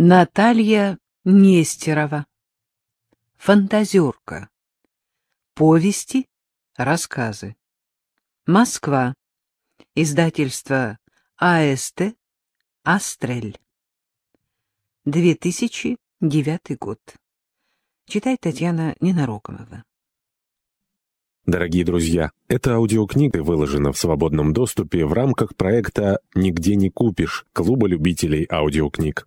Наталья Нестерова. Фантазерка. Повести, рассказы. Москва. Издательство АСТ «Астрель». 2009 год. Читает Татьяна Ненарокомова. Дорогие друзья, эта аудиокнига выложена в свободном доступе в рамках проекта «Нигде не купишь» Клуба любителей аудиокниг.